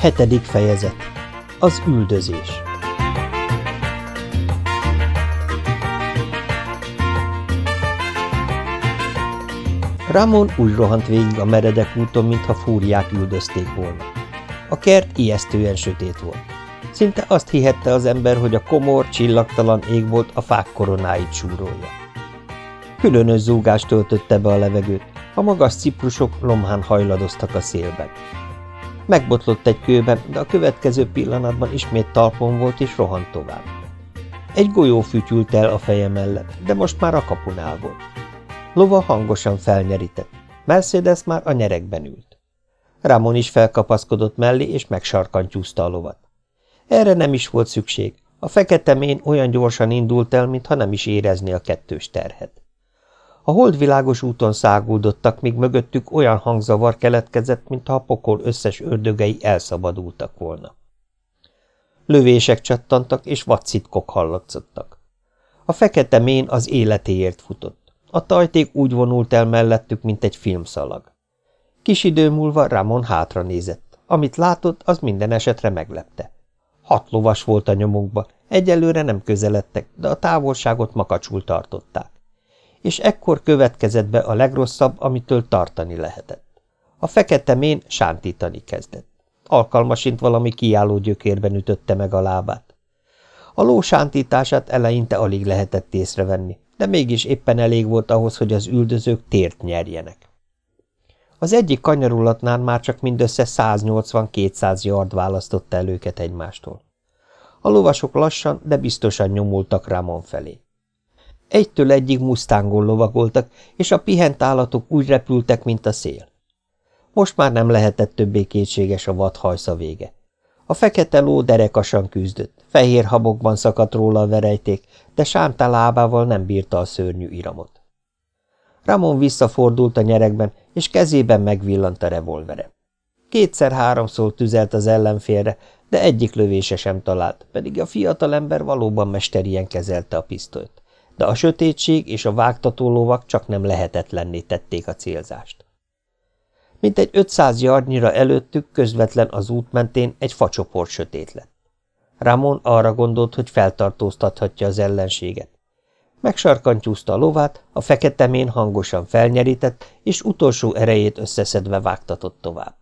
Hetedik fejezet. Az üldözés. Ramon úgy rohant végig a meredek úton, mintha fúriák üldözték volna. A kert ijesztően sötét volt. Szinte azt hihette az ember, hogy a komor, csillagtalan ég volt a fák koronáit súrolja. Különös zúgást töltötte be a levegőt, a magas ciprusok lomhán hajladoztak a szélben. Megbotlott egy kőben, de a következő pillanatban ismét talpon volt és rohant tovább. Egy golyó fütyült el a feje mellett, de most már a kapunál volt. Lova hangosan felnyerített. Mercedes már a nyerekben ült. Ramon is felkapaszkodott mellé, és megsarkantyúzta a lovat. Erre nem is volt szükség. A fekete mén olyan gyorsan indult el, mintha nem is érezni a kettős terhet. A holdvilágos úton száguldottak, míg mögöttük olyan hangzavar keletkezett, mintha a pokol összes ördögei elszabadultak volna. Lövések csattantak, és vacitkok hallatszottak. A fekete mén az életéért futott. A tajték úgy vonult el mellettük, mint egy filmszalag. Kis idő múlva Ramon hátra nézett. Amit látott, az minden esetre meglepte. Hat lovas volt a nyomukba, egyelőre nem közeledtek, de a távolságot makacsul tartották és ekkor következett be a legrosszabb, amitől tartani lehetett. A fekete mén sántítani kezdett. Alkalmasint valami kiálló gyökérben ütötte meg a lábát. A ló sántítását eleinte alig lehetett észrevenni, de mégis éppen elég volt ahhoz, hogy az üldözők tért nyerjenek. Az egyik kanyarulatnál már csak mindössze 180-200 yard választotta el őket egymástól. A lovasok lassan, de biztosan nyomultak Ramon felé. Egytől egyig musztángon lovagoltak, és a pihent állatok úgy repültek, mint a szél. Most már nem lehetett többé kétséges a vadhajsza vége. A fekete ló derekasan küzdött, fehér habokban szakadt róla a verejték, de sánta lábával nem bírta a szörnyű iramot. Ramon visszafordult a nyerekben, és kezében megvillant a revolvere. Kétszer-háromszor tüzelt az ellenfélre, de egyik lövése sem talált, pedig a fiatalember valóban mesterien kezelte a pisztolyt de a sötétség és a vágtató lovak csak nem lehetetlenné tették a célzást. Mint egy 500 yardnyira előttük közvetlen az út mentén egy facsoport sötét lett. Ramon arra gondolt, hogy feltartóztathatja az ellenséget. Megsarkantyúzta a lovát, a feketemén hangosan felnyerített, és utolsó erejét összeszedve vágtatott tovább.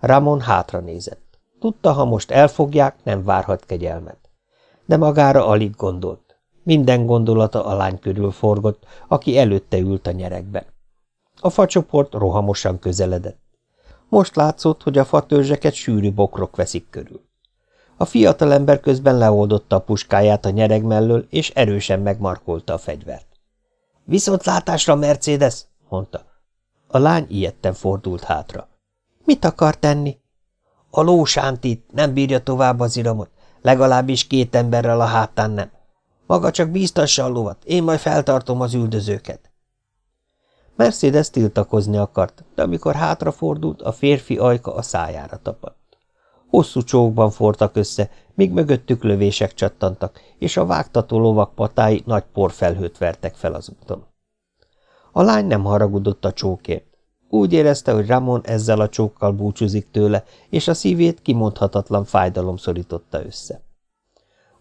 Ramon hátra nézett. Tudta, ha most elfogják, nem várhat kegyelmet. De magára alig gondolt. Minden gondolata a lány körül forgott, aki előtte ült a nyerekben. A facsoport rohamosan közeledett. Most látszott, hogy a fatörzseket sűrű bokrok veszik körül. A fiatalember közben leoldotta a puskáját a nyereg mellől, és erősen megmarkolta a fegyvert. – Viszontlátásra, Mercedes! – mondta. A lány ilyetten fordult hátra. – Mit akar tenni? – A ló sántít, nem bírja tovább az iramot, legalábbis két emberrel a hátán nem. Maga csak bíztassa a lovat, én majd feltartom az üldözőket. Mercedes tiltakozni akart, de amikor hátrafordult, a férfi ajka a szájára tapadt. Hosszú csókban fortak össze, míg mögöttük lövések csattantak, és a vágtató lovak patái nagy porfelhőt vertek fel az úton. A lány nem haragudott a csókért. Úgy érezte, hogy Ramon ezzel a csókkal búcsúzik tőle, és a szívét kimondhatatlan fájdalom szorította össze.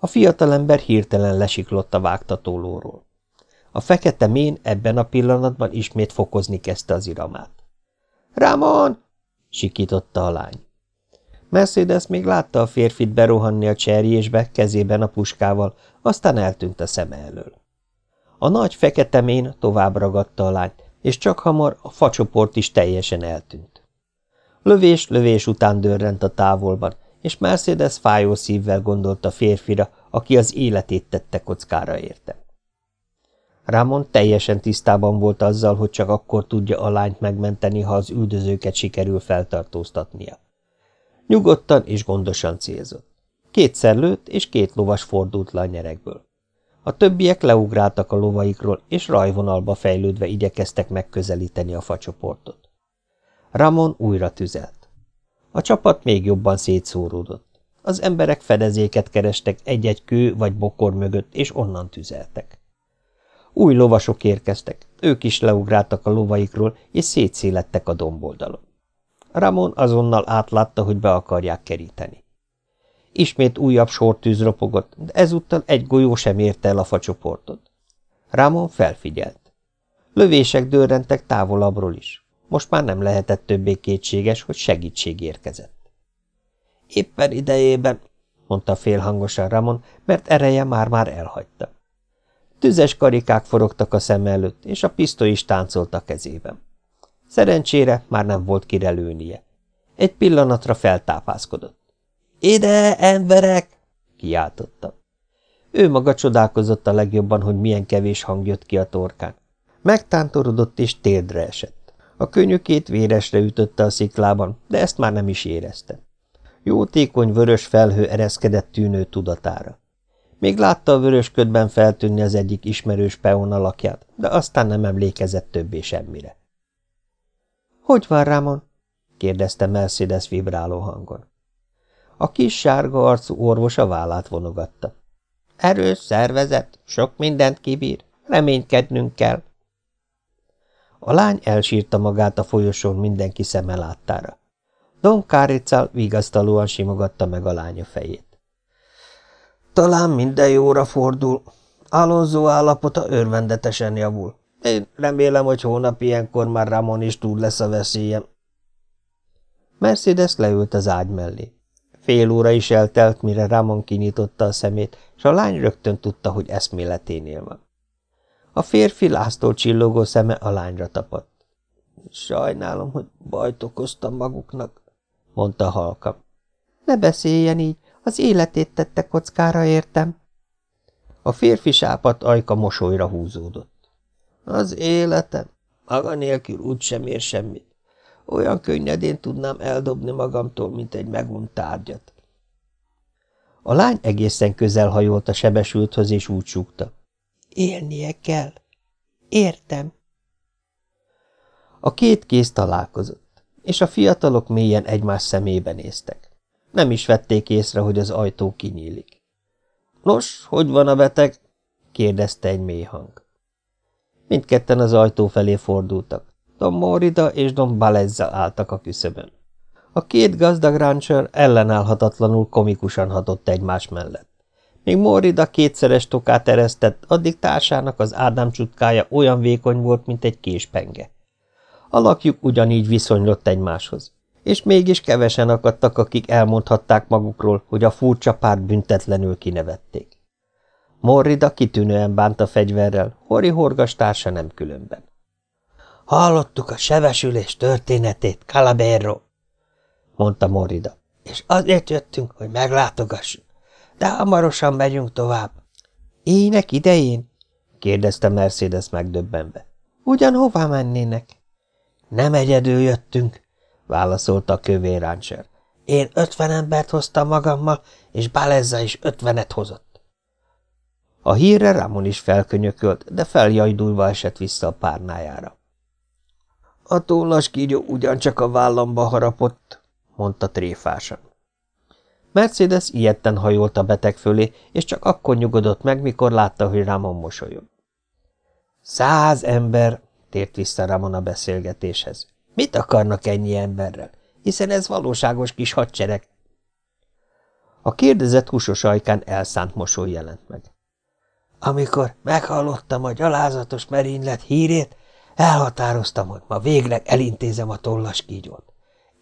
A fiatalember hirtelen lesiklott a vágtatólóról. A fekete mén ebben a pillanatban ismét fokozni kezdte az iramát. – Ramon! – sikította a lány. Mercedes még látta a férfit berohanni a cserjésbe, kezében a puskával, aztán eltűnt a szeme elől. A nagy fekete mén tovább ragadta a lányt, és csak hamar a facsoport is teljesen eltűnt. Lövés lövés után dörrent a távolban, és Mercedes fájó szívvel gondolt a férfira, aki az életét tette kockára érte. Ramon teljesen tisztában volt azzal, hogy csak akkor tudja a lányt megmenteni, ha az üldözőket sikerül feltartóztatnia. Nyugodtan és gondosan célzott. Kétszer lőtt, és két lovas fordult le a nyerekből. A többiek leugráltak a lovaikról, és rajvonalba fejlődve igyekeztek megközelíteni a facsoportot. Ramon újra tüzelt. A csapat még jobban szétszóródott. Az emberek fedezéket kerestek egy-egy kő vagy bokor mögött, és onnan tüzeltek. Új lovasok érkeztek, ők is leugráltak a lovaikról, és szétszélettek a domboldalon. Ramon azonnal átlátta, hogy be akarják keríteni. Ismét újabb sortűz ropogott, de ezúttal egy golyó sem érte el a facsoportot. Ramon felfigyelt. Lövések dőrrentek távolabbról is. Most már nem lehetett többé kétséges, hogy segítség érkezett. Éppen idejében, mondta félhangosan Ramon, mert ereje már-már elhagyta. Tüzes karikák forogtak a szem előtt, és a pisztoly is táncolt a kezében. Szerencsére már nem volt kirelőnie. Egy pillanatra feltápászkodott. – Ide, emberek! – kiáltotta. Ő maga csodálkozott a legjobban, hogy milyen kevés hang jött ki a torkán. Megtántorodott és térdre esett. A könyökét véresre ütötte a sziklában, de ezt már nem is érezte. Jótékony vörös felhő ereszkedett tűnő tudatára. Még látta a vörös ködben feltűnni az egyik ismerős peon alakját, de aztán nem emlékezett többé semmire. – Hogy van, Ramon? – kérdezte Mercedes vibráló hangon. A kis sárga arcú orvos a vállát vonogatta. – Erős szervezet, sok mindent kibír, reménykednünk kell. A lány elsírta magát a folyosón mindenki szeme láttára. Don Káricál vigasztalóan simogatta meg a lánya fejét. Talán minden jóra fordul. Alonso állapota örvendetesen javul. Én remélem, hogy hónap ilyenkor már Ramon is túl lesz a veszélyem. Mercedes leült az ágy mellé. Fél óra is eltelt, mire Ramon kinyitotta a szemét, és a lány rögtön tudta, hogy eszméleténél van. A férfi láztól csillogó szeme a lányra tapadt. Sajnálom, hogy bajt okoztam maguknak, mondta halka. Ne beszéljen így, az életét tette kockára, értem. A férfi sápat ajka mosolyra húzódott. Az életem, maga nélkül úgy sem ér semmit. Olyan könnyedén tudnám eldobni magamtól, mint egy megunt tárgyat. A lány egészen közel hajolt a sebesülthöz, és úgy súgta. Élnie kell. Értem. A két kéz találkozott, és a fiatalok mélyen egymás szemébe néztek. Nem is vették észre, hogy az ajtó kinyílik. Nos, hogy van a beteg? kérdezte egy mély hang. Mindketten az ajtó felé fordultak. Don Morida és Don Balezza álltak a küszöbön. A két gazdag rancher ellenállhatatlanul komikusan hatott egymás mellett. Míg Morida kétszeres tokát eresztett, addig társának az Ádám csutkája olyan vékony volt, mint egy késpenge. Alakjuk ugyanígy viszonylott egymáshoz, és mégis kevesen akadtak, akik elmondhatták magukról, hogy a furcsa párt büntetlenül kinevették. Morrida kitűnően bánt a fegyverrel, Hori horgas társa nem különben. Hallottuk a sebesülés történetét, Calabero, mondta Morrida, és azért jöttünk, hogy meglátogassuk de hamarosan megyünk tovább. Ének idején? kérdezte Mercedes megdöbbenve. Ugyan hová mennének? Nem egyedül jöttünk, válaszolta a kövér rancher. Én ötven embert hoztam magammal, és Balezza is ötvenet hozott. A hírre Ramon is felkönyökölt, de feljajdulva esett vissza a párnájára. A tollas kígyó ugyancsak a vállamba harapott, mondta tréfásan. Mercedes ilyetten hajolt a beteg fölé, és csak akkor nyugodott meg, mikor látta, hogy Ramon mosolyog. Száz ember, tért vissza Ramon a beszélgetéshez. Mit akarnak ennyi emberrel? Hiszen ez valóságos kis hadsereg. A kérdezett húsos ajkán elszánt mosoly jelent meg. Amikor meghallottam a gyalázatos merénylet hírét, elhatároztam, hogy ma végleg elintézem a tollas kígyót.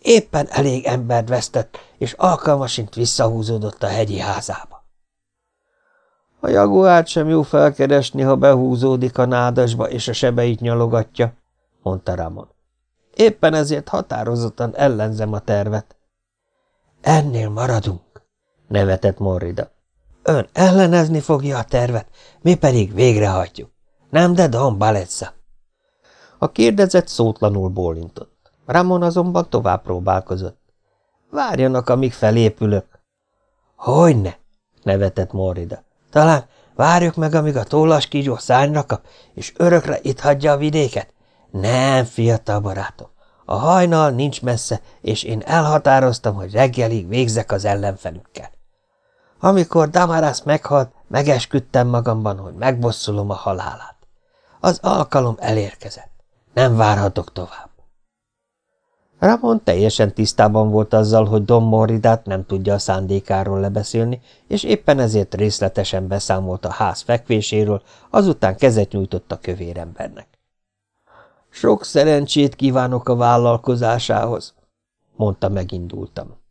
Éppen elég embert vesztett, és alkalmasint visszahúzódott a hegyi házába. A jaguárt sem jó felkeresni, ha behúzódik a nádasba, és a sebeit nyalogatja, mondta Ramon. Éppen ezért határozottan ellenzem a tervet. Ennél maradunk, nevetett Morrida. Ön ellenezni fogja a tervet, mi pedig végrehajtjuk. Nem, de Don Balezza. A kérdezett szótlanul bólintott. Ramon azonban tovább próbálkozott. Várjanak, amíg felépülök. Hogyne, nevetett Morida. Talán várjuk meg, amíg a tollas kígyó szányra kap, és örökre itt hagyja a vidéket? Nem, fiatal barátom. A hajnal nincs messze, és én elhatároztam, hogy reggelig végzek az ellenfelükkel. Amikor Damarász meghalt, megesküdtem magamban, hogy megbosszulom a halálát. Az alkalom elérkezett. Nem várhatok tovább. Ramon teljesen tisztában volt azzal, hogy Don Morridát nem tudja a szándékáról lebeszélni, és éppen ezért részletesen beszámolt a ház fekvéséről, azután kezet nyújtott a kövér embernek. Sok szerencsét kívánok a vállalkozásához, mondta megindultam.